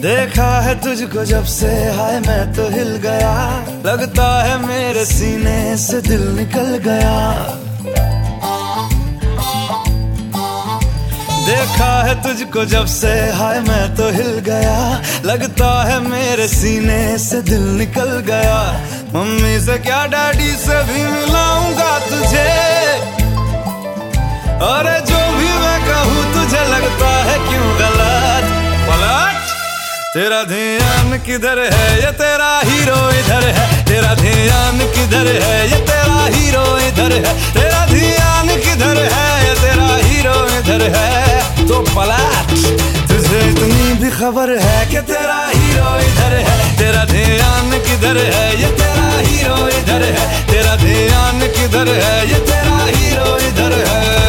देखा है तुझको जब से, हाय, मैं तो हिल गया। लगता है मेरे सीने से दिल निकल गया। देखा है तुझको जब से, हाय, मैं तो हिल गया। लगता है मेरे सीने से दिल निकल गया। मम्मी से क्या, डैडी से भी मिलाऊँगा तेरा ध्यान किधर है? ये तेरा हीरो इधर है। तेरा ध्यान किधर है? ये तेरा हीरो इधर है। तेरा ध्यान किधर है? ये तेरा हीरो इधर है। तो पलट, तुझे इतनी भी खबर है कि तेरा हीरो इधर है। तेरा ध्यान किधर है? ये तेरा हीरो इधर है। तेरा ध्यान किधर है? ये तेरा हीरो इधर है।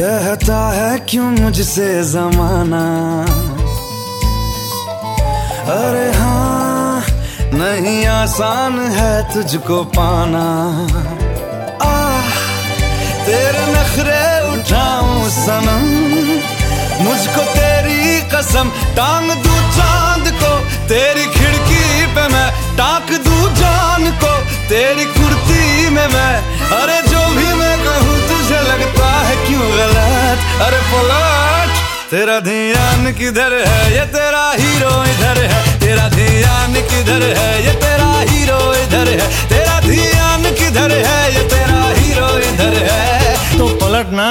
कहता है, क्यों मुझसे जमाना? अरे हाँ नहीं आसान है तुझको पाना। आ तेरे नखरे उठाऊं सनम, मुझको तेरी कसम टांग दू चाँद को। तेरी खिड़की पे मैं टाक दू जान को, तेरी कुर्ती में मैं। अरे गलत अरे पलट तेरा ध्यान किधर है? ये तेरा हीरो इधर है। तेरा ध्यान किधर है? ये तेरा हीरो इधर है। तेरा ध्यान किधर है? ये तेरा हीरो इधर है। तो पलट ना,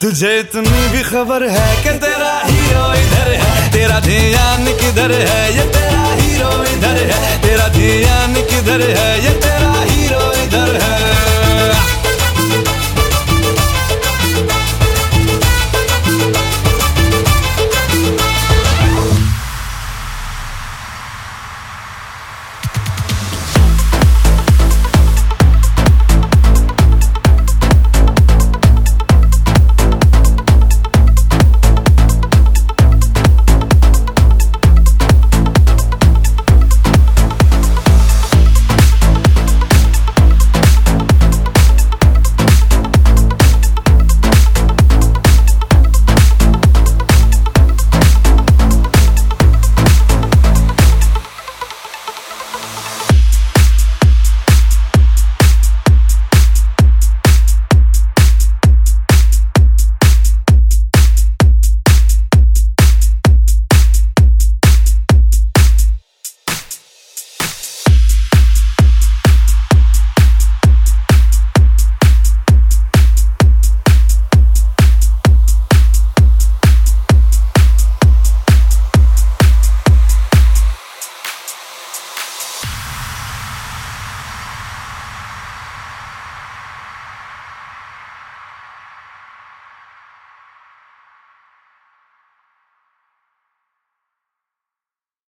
तुझे इतनी भी खबर है कि तेरा हीरो इधर है। तेरा ध्यान किधर है? ये तेरा हीरो इधर है। तेरा ध्यान किधर है? ये तेरा हीरो इधर है।